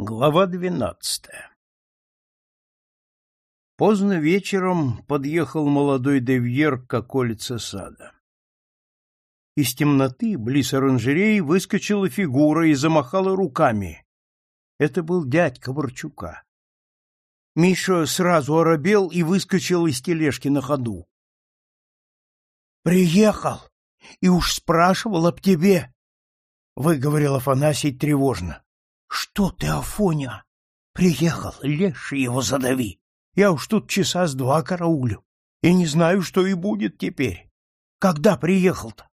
Глава двенадцатая Поздно вечером подъехал молодой девьер к околице сада. Из темноты, близ оранжереи, выскочила фигура и замахала руками. Это был дядька Борчука. Миша сразу оробел и выскочил из тележки на ходу. — Приехал и уж спрашивал об тебе, — выговорил Афанасий тревожно. — Что ты, Афоня? Приехал, леший его задави. Я уж тут часа с два караулю, и не знаю, что и будет теперь. Когда приехал-то?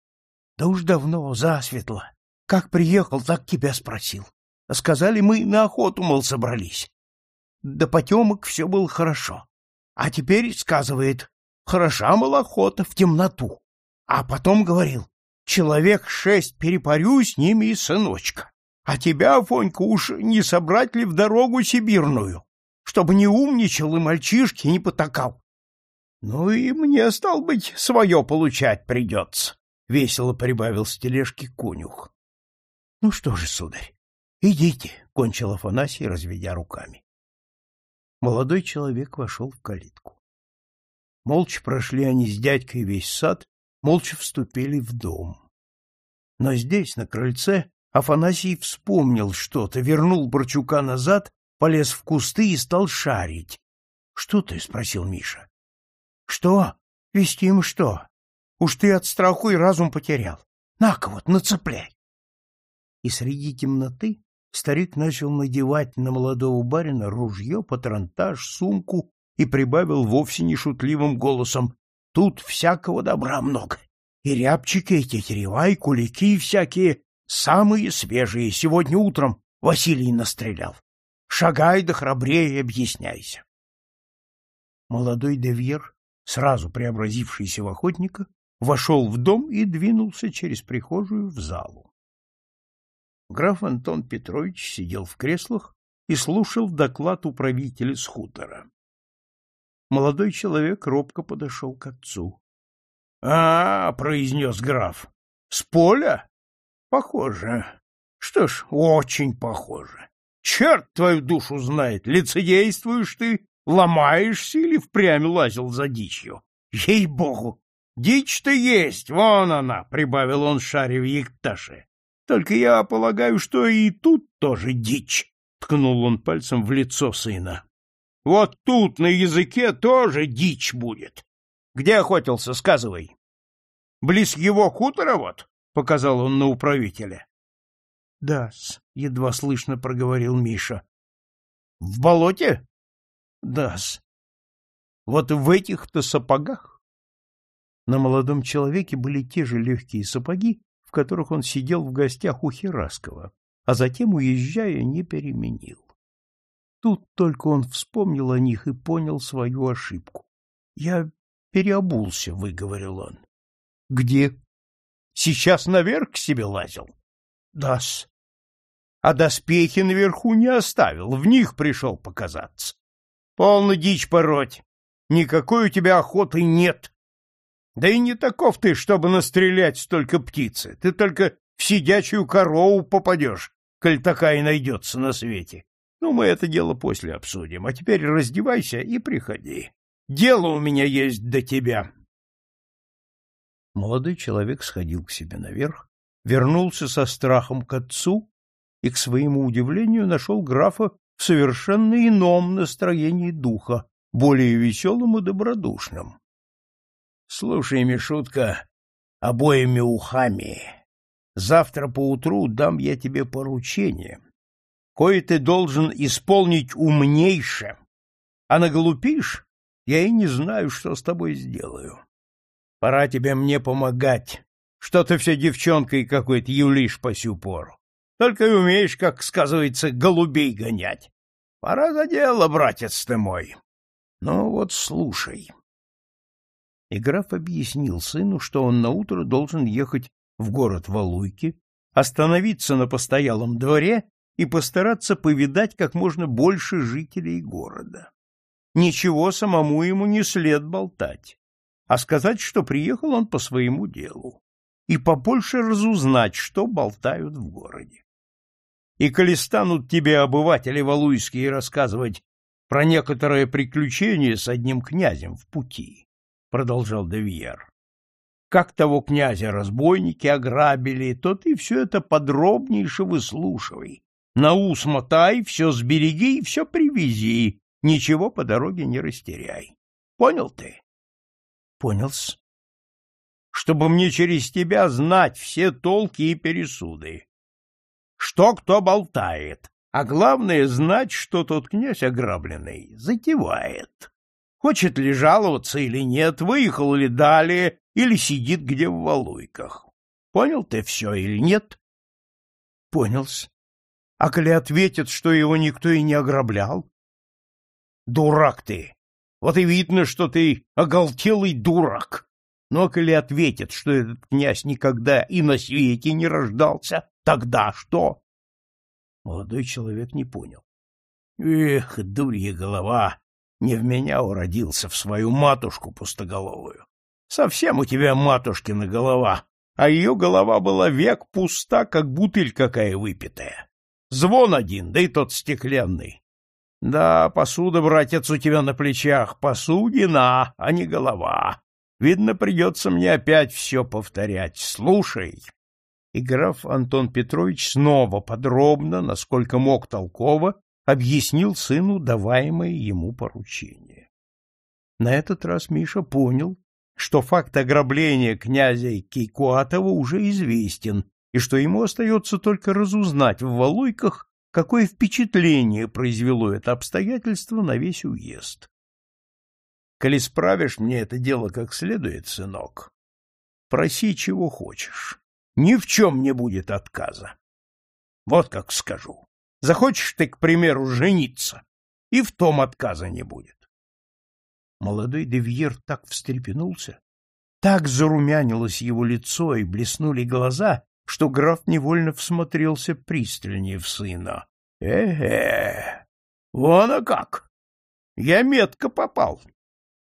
Да уж давно, засветло. Как приехал, так тебя спросил. А сказали, мы на охоту, мол, собрались. Да потемок все было хорошо. А теперь, сказывает, хороша, мол, охота в темноту. А потом говорил, человек шесть перепарю с ними и сыночка. А тебя, Фонька, уж не собрать ли в дорогу сибирную, чтобы не умничал и мальчишки не потакал? Ну и мне, стал быть, свое получать придется, — весело прибавил с тележки конюх. — Ну что же, сударь, идите, — кончил Афанасий, разведя руками. Молодой человек вошел в калитку. Молча прошли они с дядькой весь сад, молча вступили в дом. Но здесь, на крыльце, Афанасий вспомнил что-то, вернул Борчука назад, полез в кусты и стал шарить. — Что ты? — спросил Миша. — Что? Вестим что? Уж ты от страху и разум потерял. На-ка вот, нацепляй. И среди темноты старик начал надевать на молодого барина ружье, патронтаж, сумку и прибавил вовсе не шутливым голосом «Тут всякого добра много, и рябчики, и тетерева, и кулики всякие, Самые свежие сегодня утром Василий настрелял. Шагай да храбрее объясняйся. Молодой девьер, сразу преобразившийся в охотника, вошел в дом и двинулся через прихожую в залу. Граф Антон Петрович сидел в креслах и слушал доклад управителя с хутора. Молодой человек робко подошел к отцу. — А, — произнес граф, — с поля? Похоже. Что ж, очень похоже. Черт твою душу знает, лицедействуешь ты, ломаешься или впрямь лазил за дичью. Ей-богу, дичь-то есть, вон она, — прибавил он, шаря в екташе. Только я полагаю, что и тут тоже дичь, — ткнул он пальцем в лицо сына. Вот тут на языке тоже дичь будет. Где охотился, сказывай. Близ его хутора вот? Показал он на управителя. — Да-с, — едва слышно проговорил Миша. — В болоте? — Да-с. — Вот в этих-то сапогах? На молодом человеке были те же легкие сапоги, в которых он сидел в гостях у Хераскова, а затем, уезжая, не переменил. Тут только он вспомнил о них и понял свою ошибку. — Я переобулся, — выговорил он. — Где? Сейчас наверх к себе лазил? Да-с. А доспехи наверху не оставил, в них пришел показаться. Полно дичь пороть. Никакой у тебя охоты нет. Да и не таков ты, чтобы настрелять столько птицы. Ты только в сидячую корову попадешь, коль такая найдется на свете. Ну, мы это дело после обсудим. А теперь раздевайся и приходи. Дело у меня есть до тебя. Молодой человек сходил к себе наверх, вернулся со страхом к отцу и, к своему удивлению, нашел графа в совершенно ином настроении духа, более веселым и добродушным. — Слушай, Мишутка, обоими ухами, завтра поутру дам я тебе поручение, кое ты должен исполнить умнейше, а наглупишь, я и не знаю, что с тобой сделаю. Пора тебе мне помогать. Что ты все девчонкой какой-то юлишь по сю пору. Только и умеешь, как сказывается, голубей гонять. Пора за дело, братец ты мой. Ну вот слушай. И граф объяснил сыну, что он наутро должен ехать в город Валуйки, остановиться на постоялом дворе и постараться повидать как можно больше жителей города. Ничего самому ему не след болтать а сказать, что приехал он по своему делу, и побольше разузнать, что болтают в городе. И коли станут тебе обыватели валуйские рассказывать про некоторое приключение с одним князем в пути, — продолжал Девьер, — как того князя разбойники ограбили, то ты все это подробнейше выслушивай. На ус мотай, все сбереги и все привези, ничего по дороге не растеряй. Понял ты? Понял-с. Чтобы мне через тебя знать все толки и пересуды. Что кто болтает, а главное знать, что тот князь ограбленный затевает. Хочет ли жаловаться или нет, выехал ли далее, или сидит где в Валуйках. Понял ты все или нет? Понял-с. А коли ответит, что его никто и не ограблял? Дурак ты! Вот и видно, что ты оголтелый дурак. Но коли ответит, что этот князь никогда и на свете не рождался, тогда что? Молодой человек не понял. Эх, дурья голова, не в меня уродился, в свою матушку пустоголовую. Совсем у тебя матушкина голова, а ее голова была век пуста, как бутыль какая выпитая. Звон один, да и тот стеклянный. Да, посуда, братец, у тебя на плечах, посудина, а не голова. Видно, придется мне опять все повторять. Слушай. И граф Антон Петрович снова подробно, насколько мог толково, объяснил сыну даваемое ему поручение. На этот раз Миша понял, что факт ограбления князя Кейкуатова уже известен, и что ему остается только разузнать в Валуйках, какое впечатление произвело это обстоятельство на весь уезд. Коли справишь мне это дело как следует, сынок, проси чего хочешь. Ни в чем не будет отказа. Вот как скажу. Захочешь ты, к примеру, жениться, и в том отказа не будет. Молодой Девьер так встрепенулся, так зарумянилось его лицо и блеснули глаза, что граф невольно всмотрелся пристальнее в сына. Э-э, вон а как! Я метко попал.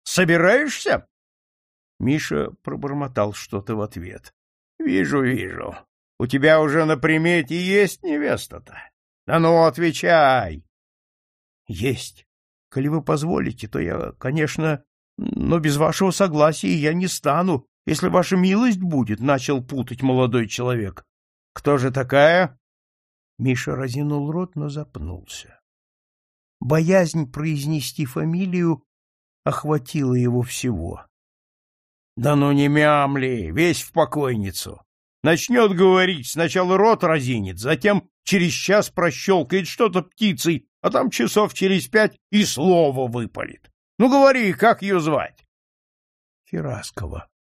Собираешься? Миша пробормотал что-то в ответ. Вижу, вижу. У тебя уже на примете есть невеста-то. Да ну, отвечай. Есть. Коли вы позволите, то я, конечно, но без вашего согласия я не стану, если ваша милость будет, — начал путать молодой человек. — Кто же такая? Миша разинул рот, но запнулся. Боязнь произнести фамилию охватила его всего. — Да ну не мямли, весь в покойницу. Начнет говорить, сначала рот разинет, затем через час прощелкает что-то птицей, а там часов через пять и слово выпалит. Ну, говори, как ее звать? — Хераскова, —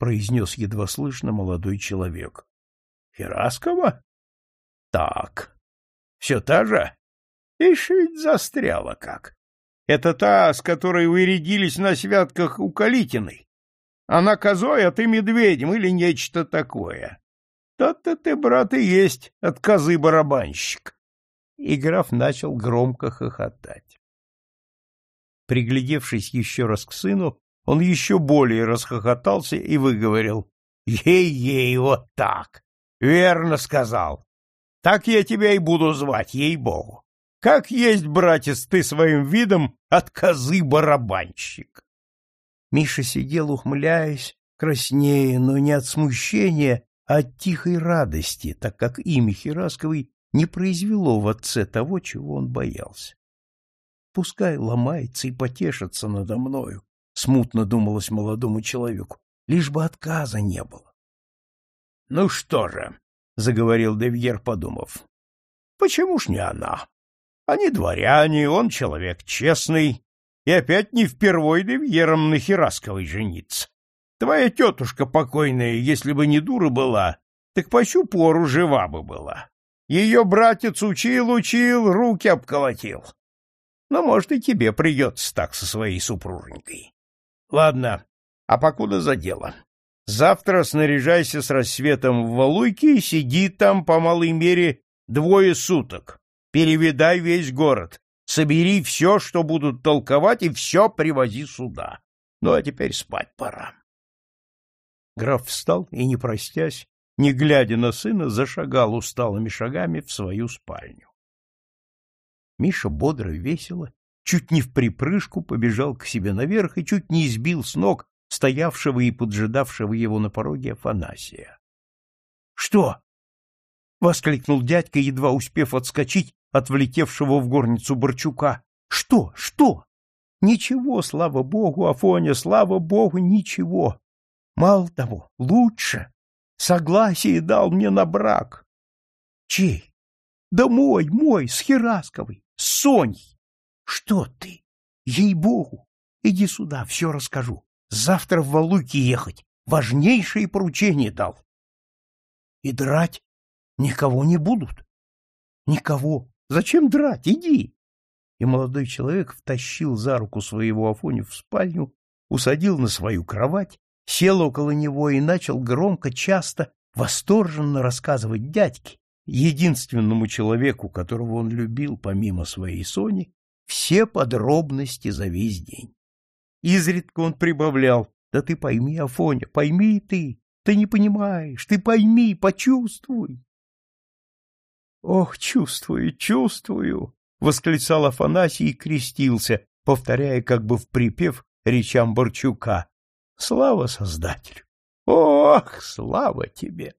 произнес едва слышно молодой человек. — Хераскова? — Так. Все та же? Ишь ведь застряла как. Это та, с которой вы рядились на святках у Калитиной. Она козой, а ты медведем или нечто такое. Тот-то ты, брат, и есть от козы барабанщик. И граф начал громко хохотать. Приглядевшись еще раз к сыну, он еще более расхохотался и выговорил. — Ей-ей, вот так! Верно сказал. Так я тебя и буду звать, ей-богу. Как есть, братец, ты своим видом от козы барабанщик. Миша сидел, ухмыляясь, краснее, но не от смущения, а от тихой радости, так как имя Херасковой не произвело в отце того, чего он боялся. Пускай ломается и потешится надо мною, смутно думалось молодому человеку, лишь бы отказа не было. — Ну что же, — заговорил Девьер, подумав. — Почему ж не она? Они дворяне, он человек честный, и опять не впервой Девьером на Херасковой жениться. Твоя тетушка покойная, если бы не дура была, так по сю пору жива бы была. Ее братец учил-учил, руки обколотил. Но, может, и тебе придется так со своей супруженькой. Ладно, а покуда за дело. Завтра снаряжайся с рассветом в Валуйке и сиди там по малой мере двое суток. Перевидай весь город. Собери все, что будут толковать, и все привози сюда. Ну, а теперь спать пора. Граф встал и, не простясь, не глядя на сына, зашагал усталыми шагами в свою спальню. Миша бодро и весело, чуть не в припрыжку побежал к себе наверх и чуть не избил с ног стоявшего и поджидавшего его на пороге Афанасия. — Что? — воскликнул дядька, едва успев отскочить от влетевшего в горницу Борчука. — Что? Что? — Ничего, слава богу, Афоня, слава богу, ничего. Мало того, лучше. Согласие дал мне на брак. — Чей? — Да мой, мой, с Херасковой, с Соней. — Что ты? Ей-богу! Иди сюда, все расскажу. Завтра в Валуйки ехать. Важнейшее поручение дал. И драть никого не будут. Никого. Зачем драть? Иди. И молодой человек втащил за руку своего Афоню в спальню, усадил на свою кровать, сел около него и начал громко, часто, восторженно рассказывать дядьке, единственному человеку, которого он любил помимо своей Сони, все подробности за весь день. Изредка он прибавлял, да ты пойми, Афоня, пойми ты, ты не понимаешь, ты пойми, почувствуй. Ох, чувствую, чувствую, восклицал Афанасий и крестился, повторяя как бы в припев речам Борчука. Слава Создателю! Ох, слава тебе!